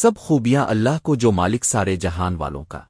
سب خوبیاں اللہ کو جو مالک سارے جہان والوں کا۔